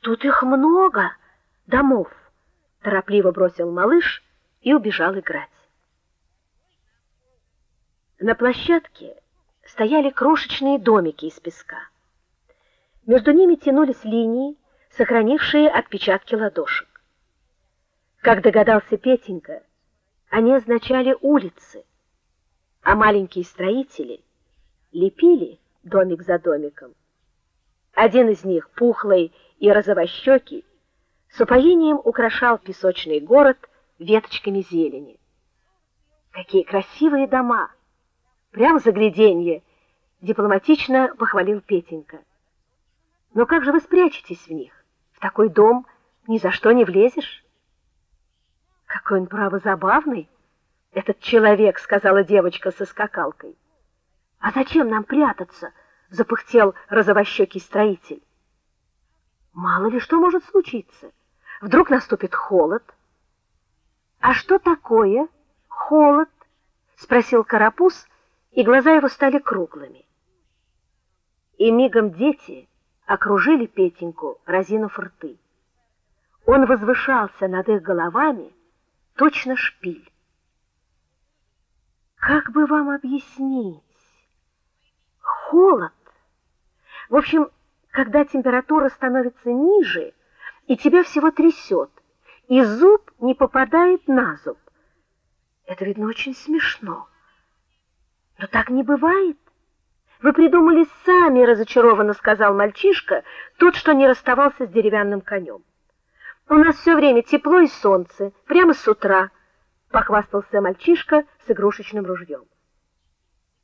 Тут их много домов, торопливо бросил малыш и убежал играть. На площадке стояли крошечные домики из песка. Между ними тянулись линии, сохранившие отпечатки ладошек. Как догадался Петенька, они означали улицы, а маленькие строители лепили домик за домиком. Один из них, пухлый и розовощекий, с упоением украшал песочный город веточками зелени. Какие красивые дома! Прям загляденье, дипломатично похвалил Петенька. Но как же вы спрячетесь в них? В такой дом ни за что не влезешь. Какой он право забавный, этот человек, сказала девочка со скакалкой. А зачем нам прятаться? запыхтел розовощекий строитель. Мало ли что может случиться. Вдруг наступит холод. А что такое холод? спросил карапуз, и глаза его стали круглыми. И мигом дети окружили Петеньку, разинув рты. Он возвышался над их головами, точно шпиль. Как бы вам объяснить? Холод. В общем, когда температура становится ниже, и тебя всего трясет, и зуб не попадает на зуб. Это видно очень смешно. Но так не бывает. Вы придумали сами, разочарованно сказал мальчишка, тот, что не расставался с деревянным конем. У нас все время тепло и солнце, прямо с утра, похвастался мальчишка с игрушечным ружьем.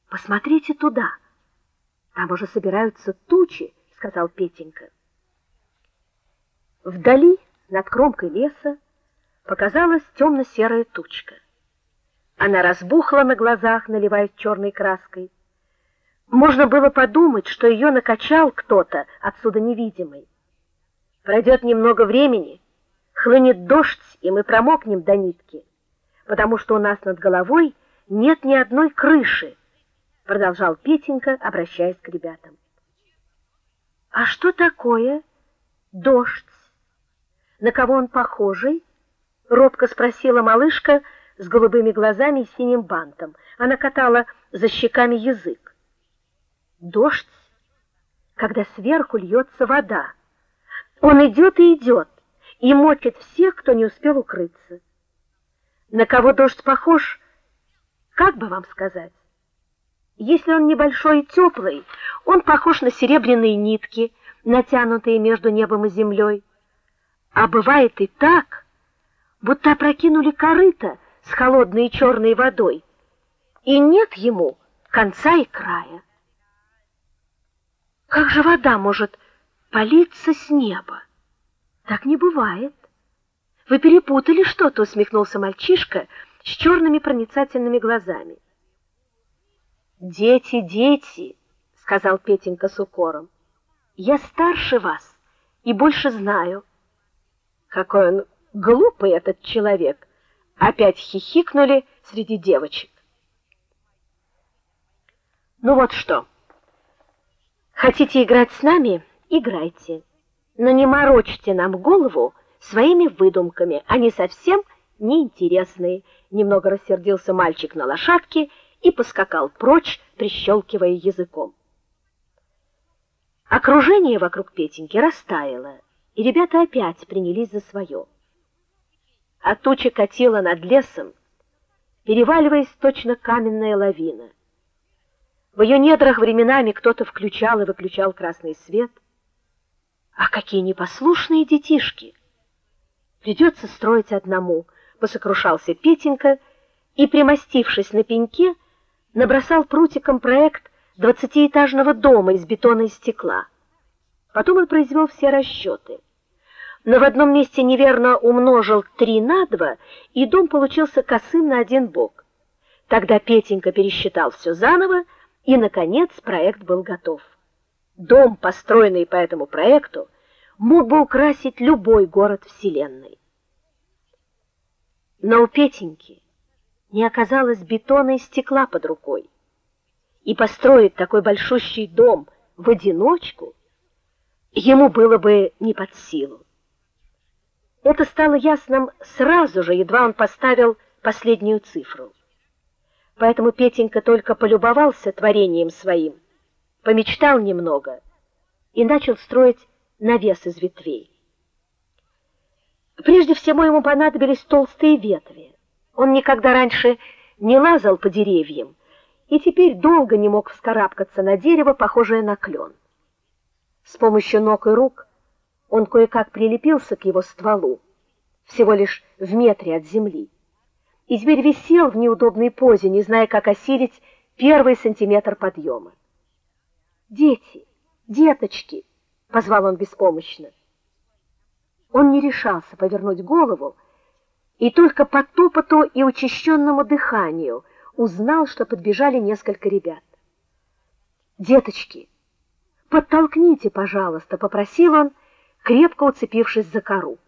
Посмотрите туда. Там уже собираются тучи, сказал Петенька. Вдали, над кромкой леса, показалась темно серая тучка. Она разбухла на глазах, наливаясь черной краской. Можно было подумать, что ее накачал кто-то отсюда невидимый. Пройдет немного времени, хлынет дождь, и мы промокнем до нитки, потому что у нас над головой нет ни одной крыши, продолжал Петенька, обращаясь к ребятам. А что такое дождь? На кого он похожий? робко спросила малышка с голубыми глазами и синим бантом. Она катала за щеками язык. Дождь, когда сверху льется вода. Он идет и идет и мочит всех, кто не успел укрыться. На кого дождь похож? Как бы вам сказать? Если он небольшой и теплый, он похож на серебряные нитки, натянутые между небом и землей. А бывает и так, будто опрокинули корыто с холодной и черной водой, и нет ему конца и края. Как же вода может политься с неба? Так не бывает. Вы перепутали что-то, усмехнулся мальчишка с черными проницательными глазами. Дети, дети, сказал Петенька с укором. Я старше вас и больше знаю. Какой он глупый этот человек. Опять хихикнули среди девочек. Ну вот что? Хотите играть с нами? Играйте но не морочьте нам голову своими выдумками, они совсем неинтересные. Немного рассердился мальчик на лошадке и поскакал прочь, прищелкивая языком. Окружение вокруг Петеньки растаяло, и ребята опять принялись за свое. А туча катила над лесом, переваливаясь точно каменная лавина. В ее недрах временами кто-то включал и выключал красный свет — а какие непослушные детишки! Придется строить одному, посокрушался Петенька и, примостившись на пеньке, набросал прутиком проект двадцатиэтажного дома из бетона и стекла. Потом он произвел все расчеты. Но в одном месте неверно умножил три на два, и дом получился косым на один бок. Тогда Петенька пересчитал все заново, и наконец проект был готов. Дом, построенный по этому проекту, мог бы украсить любой город вселенной. Но у Петеньки не оказалось бетона и стекла под рукой. И построить такой большущий дом в одиночку ему было бы не под силу. Это стало ясным сразу же, едва он поставил последнюю цифру. Поэтому Петенька только полюбовался творением своим, помечтал немного и начал строить навес из ветвей. Прежде всего ему понадобились толстые ветви. Он никогда раньше не лазал по деревьям и теперь долго не мог вскарабкаться на дерево, похожее на клен. С помощью ног и рук он кое-как прилепился к его стволу, всего лишь в метре от земли. И теперь висел в неудобной позе, не зная, как осилить первый сантиметр подъема. "Дети, деточки", позвал он беспомощно. Он не решался повернуть голову, и только по топоту и учащенному дыханию узнал, что подбежали несколько ребят. "Деточки, подтолкните, пожалуйста", попросил он, крепко уцепившись за кору.